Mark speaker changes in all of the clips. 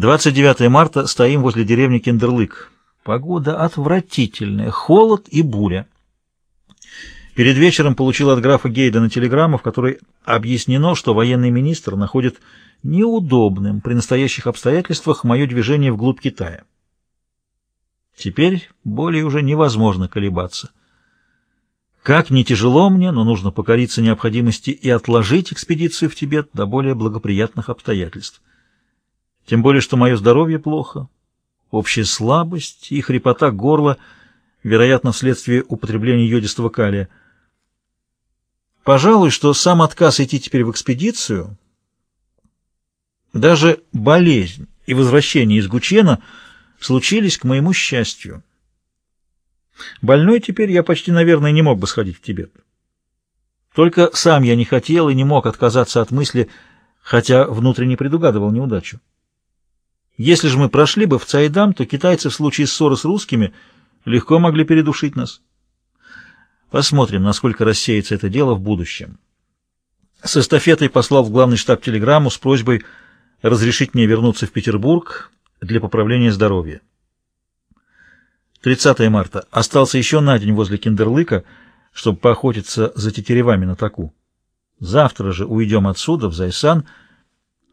Speaker 1: 29 марта. Стоим возле деревни Кендерлык. Погода отвратительная, холод и буря. Перед вечером получил от графа Гейдена телеграмму, в которой объяснено, что военный министр находит неудобным при настоящих обстоятельствах мое движение вглубь Китая. Теперь более уже невозможно колебаться. Как не тяжело мне, но нужно покориться необходимости и отложить экспедицию в Тибет до более благоприятных обстоятельств. Тем более, что мое здоровье плохо, общая слабость и хрипота горла, вероятно, вследствие употребления йодистого калия. Пожалуй, что сам отказ идти теперь в экспедицию, даже болезнь и возвращение из Гучена случились к моему счастью. Больной теперь я почти, наверное, не мог бы сходить в Тибет. Только сам я не хотел и не мог отказаться от мысли, хотя внутренне предугадывал неудачу. Если же мы прошли бы в Цайдам, то китайцы в случае ссоры с русскими легко могли передушить нас. Посмотрим, насколько рассеется это дело в будущем. С эстафетой послал в главный штаб телеграмму с просьбой разрешить мне вернуться в Петербург для поправления здоровья. 30 марта. Остался еще на день возле Киндерлыка, чтобы поохотиться за тетеревами на таку. Завтра же уйдем отсюда, в Зайсан,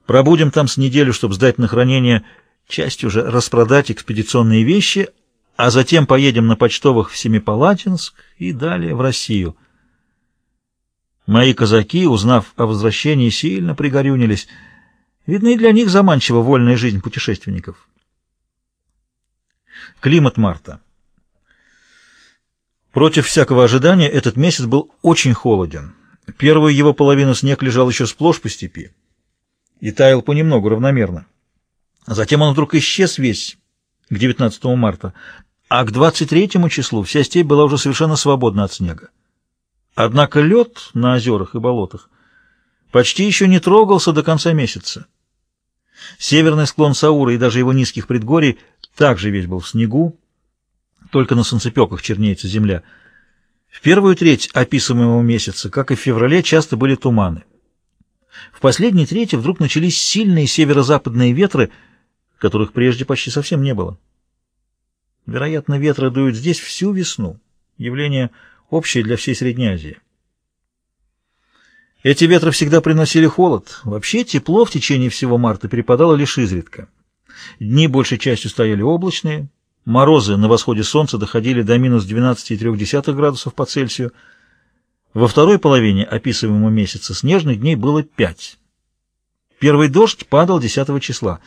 Speaker 1: Пробудем там с неделю, чтобы сдать на хранение, часть уже распродать экспедиционные вещи, а затем поедем на почтовых в Семипалатинск и далее в Россию. Мои казаки, узнав о возвращении, сильно пригорюнились. Видно, и для них заманчива вольная жизнь путешественников. Климат марта. Против всякого ожидания этот месяц был очень холоден. Первую его половину снег лежал еще сплошь по степи и таял понемногу, равномерно. Затем он вдруг исчез весь к 19 марта, а к 23 числу вся степь была уже совершенно свободна от снега. Однако лед на озерах и болотах почти еще не трогался до конца месяца. Северный склон Саура и даже его низких предгорий также весь был в снегу, только на солнцепеках чернеется земля. В первую треть описываемого месяца, как и в феврале, часто были туманы. В последней трети вдруг начались сильные северо-западные ветры, которых прежде почти совсем не было. Вероятно, ветры дуют здесь всю весну, явление общее для всей Средней Азии. Эти ветры всегда приносили холод. Вообще тепло в течение всего марта перепадало лишь изредка. Дни большей частью стояли облачные, морозы на восходе солнца доходили до минус 12,3 градусов по Цельсию, во второй половине описываемого месяца снежных дней было пять. Первый дождь падал 10 числа.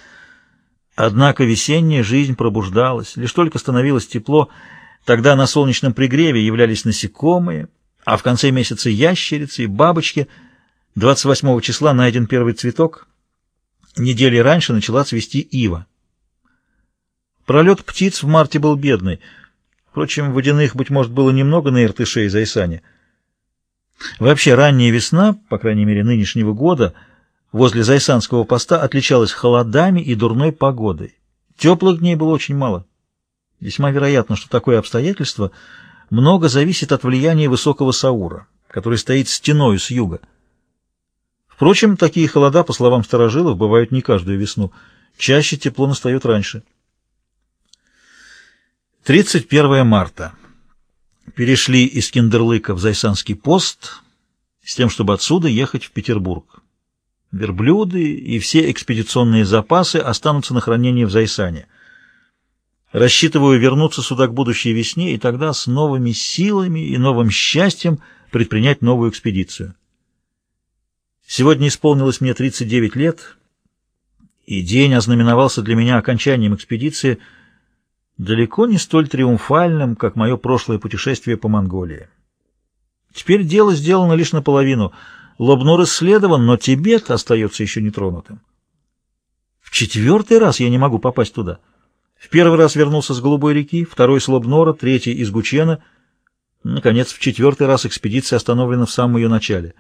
Speaker 1: Однако весенняя жизнь пробуждалась, лишь только становилось тепло, тогда на солнечном пригреве являлись насекомые, а в конце месяца ящерицы и бабочки. 28 числа найден первый цветок. Недели раньше начала цвести ива. Пролет птиц в марте был бедный. Впрочем, водяных, быть может, было немного на Иртыше и Зайсане. Вообще ранняя весна, по крайней мере нынешнего года, возле Зайсанского поста отличалась холодами и дурной погодой. Теплых дней было очень мало. Весьма вероятно, что такое обстоятельство много зависит от влияния высокого Саура, который стоит стеной с юга. Впрочем, такие холода, по словам старожилов, бывают не каждую весну. Чаще тепло настает раньше. 31 марта перешли из Киндерлыка в Зайсанский пост с тем, чтобы отсюда ехать в Петербург. Верблюды и все экспедиционные запасы останутся на хранении в Зайсане. Рассчитываю вернуться сюда к будущей весне и тогда с новыми силами и новым счастьем предпринять новую экспедицию. Сегодня исполнилось мне 39 лет, и день ознаменовался для меня окончанием экспедиции – далеко не столь триумфальным, как мое прошлое путешествие по Монголии. Теперь дело сделано лишь наполовину. Лобнор исследован, но Тибет остается еще нетронутым. В четвертый раз я не могу попасть туда. В первый раз вернулся с Голубой реки, второй с Лобнора, третий из Гучена. Наконец, в четвертый раз экспедиция остановлена в самом ее начале.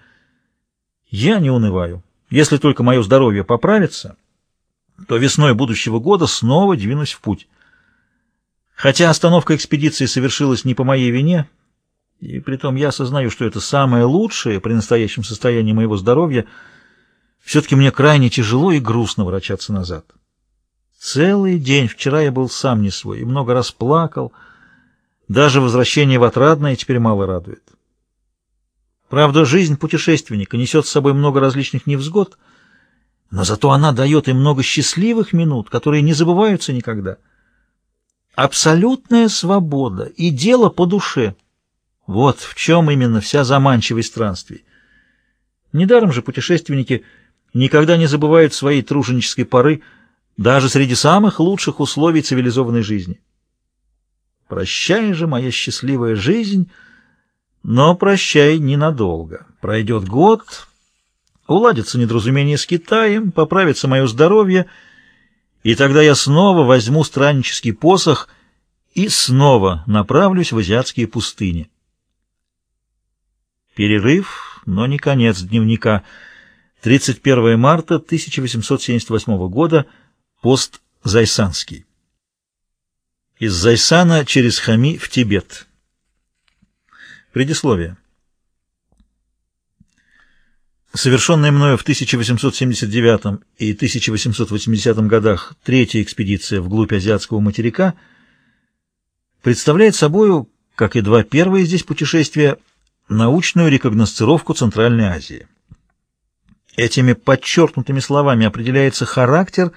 Speaker 1: Я не унываю. Если только мое здоровье поправится, то весной будущего года снова двинусь в путь. Хотя остановка экспедиции совершилась не по моей вине, и притом я осознаю, что это самое лучшее при настоящем состоянии моего здоровья, все-таки мне крайне тяжело и грустно вращаться назад. Целый день вчера я был сам не свой и много раз плакал. Даже возвращение в Отрадное теперь мало радует. Правда, жизнь путешественника несет с собой много различных невзгод, но зато она дает им много счастливых минут, которые не забываются никогда. Абсолютная свобода и дело по душе. Вот в чем именно вся заманчивость странствий. Недаром же путешественники никогда не забывают своей труженической поры даже среди самых лучших условий цивилизованной жизни. Прощай же, моя счастливая жизнь, но прощай ненадолго. Пройдет год, уладится недоразумение с Китаем, поправится мое здоровье, и тогда я снова возьму страннический посох и снова направлюсь в азиатские пустыни. Перерыв, но не конец дневника. 31 марта 1878 года, пост Зайсанский. Из Зайсана через Хами в Тибет. Предисловие. Совершенная мною в 1879 и 1880 годах третья экспедиция вглубь азиатского материка представляет собою, как и два первые здесь путешествия, научную рекогносцировку Центральной Азии. Этими подчеркнутыми словами определяется характер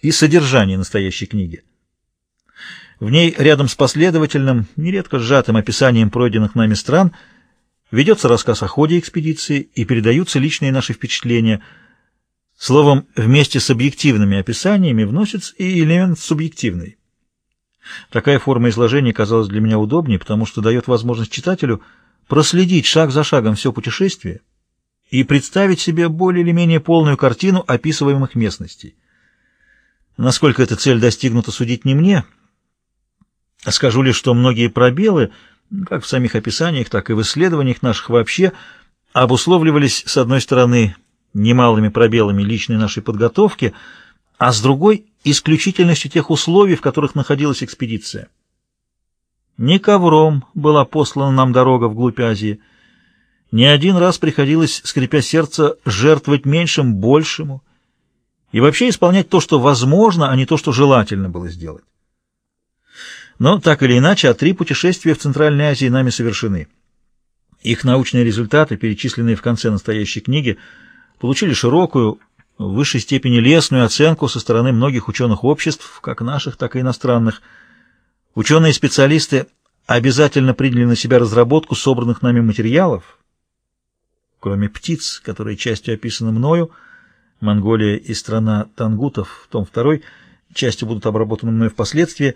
Speaker 1: и содержание настоящей книги. В ней, рядом с последовательным, нередко сжатым описанием пройденных нами стран, ведется рассказ о ходе экспедиции и передаются личные наши впечатления. Словом, вместе с объективными описаниями вносится и элемент субъективный. Такая форма изложения казалась для меня удобнее, потому что дает возможность читателю проследить шаг за шагом все путешествие и представить себе более или менее полную картину описываемых местностей. Насколько эта цель достигнута, судить не мне – Скажу лишь, что многие пробелы, как в самих описаниях, так и в исследованиях наших вообще, обусловливались, с одной стороны, немалыми пробелами личной нашей подготовки, а с другой — исключительностью тех условий, в которых находилась экспедиция. Не ковром была послана нам дорога вглубь Азии, не один раз приходилось, скрипя сердце, жертвовать меньшим большему и вообще исполнять то, что возможно, а не то, что желательно было сделать. Но, так или иначе, а три путешествия в Центральной Азии нами совершены. Их научные результаты, перечисленные в конце настоящей книги, получили широкую, в высшей степени лестную оценку со стороны многих ученых обществ, как наших, так и иностранных. Ученые-специалисты обязательно приняли на себя разработку собранных нами материалов, кроме птиц, которые частью описаны мною, Монголия и страна тангутов, том 2, частью будут обработаны мной впоследствии,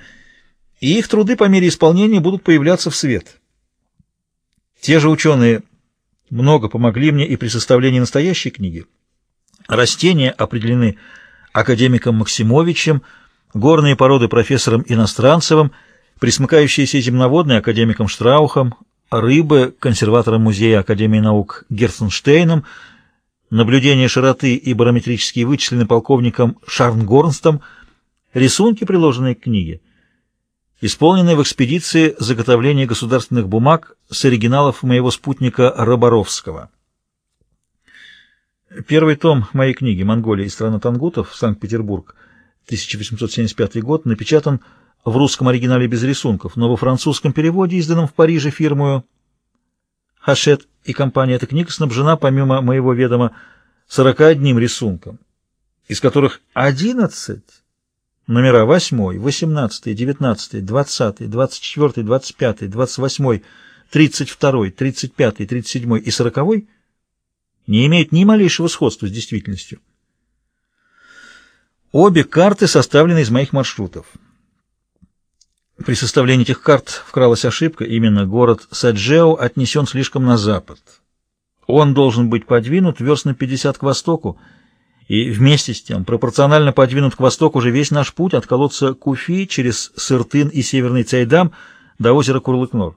Speaker 1: и их труды по мере исполнения будут появляться в свет. Те же ученые много помогли мне и при составлении настоящей книги. Растения определены академиком Максимовичем, горные породы профессором Иностранцевым, присмыкающиеся земноводные академиком Штраухом, рыбы консерватором Музея Академии наук Герценштейном, наблюдение широты и барометрические вычислены полковником Шарнгорнстом, рисунки, приложенные к книге – исполненной в экспедиции заготовления государственных бумаг с оригиналов моего спутника Роборовского. Первый том моей книги «Монголия и страна тангутов. Санкт-Петербург. 1875 год» напечатан в русском оригинале без рисунков, но во французском переводе, изданном в Париже фирмою «Хашет» и компания эта книга снабжена, помимо моего ведома, 41 рисунком, из которых 11 Номера 8, 18, 19, 20, 24, 25, 28, 32, 35, 37 и 40 не имеют ни малейшего сходства с действительностью. Обе карты составлены из моих маршрутов. При составлении этих карт вкралась ошибка, именно город Саджео отнесен слишком на запад. Он должен быть подвинут верст на 50 к востоку, и вместе с тем пропорционально подвинут к востоку уже весь наш путь от колодца Куфи через Сыртын и Северный Цайдам до озера Курлыкнор.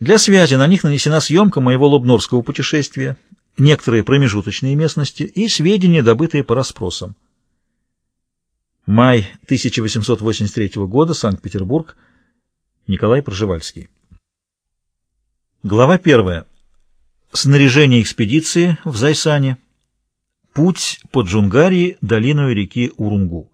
Speaker 1: Для связи на них нанесена съемка моего лобнорского путешествия, некоторые промежуточные местности и сведения, добытые по расспросам. Май 1883 года, Санкт-Петербург, Николай Проживальский. Глава первая. Снаряжение экспедиции в Зайсане. Путь по Джунгарии долиной реки Урунгу.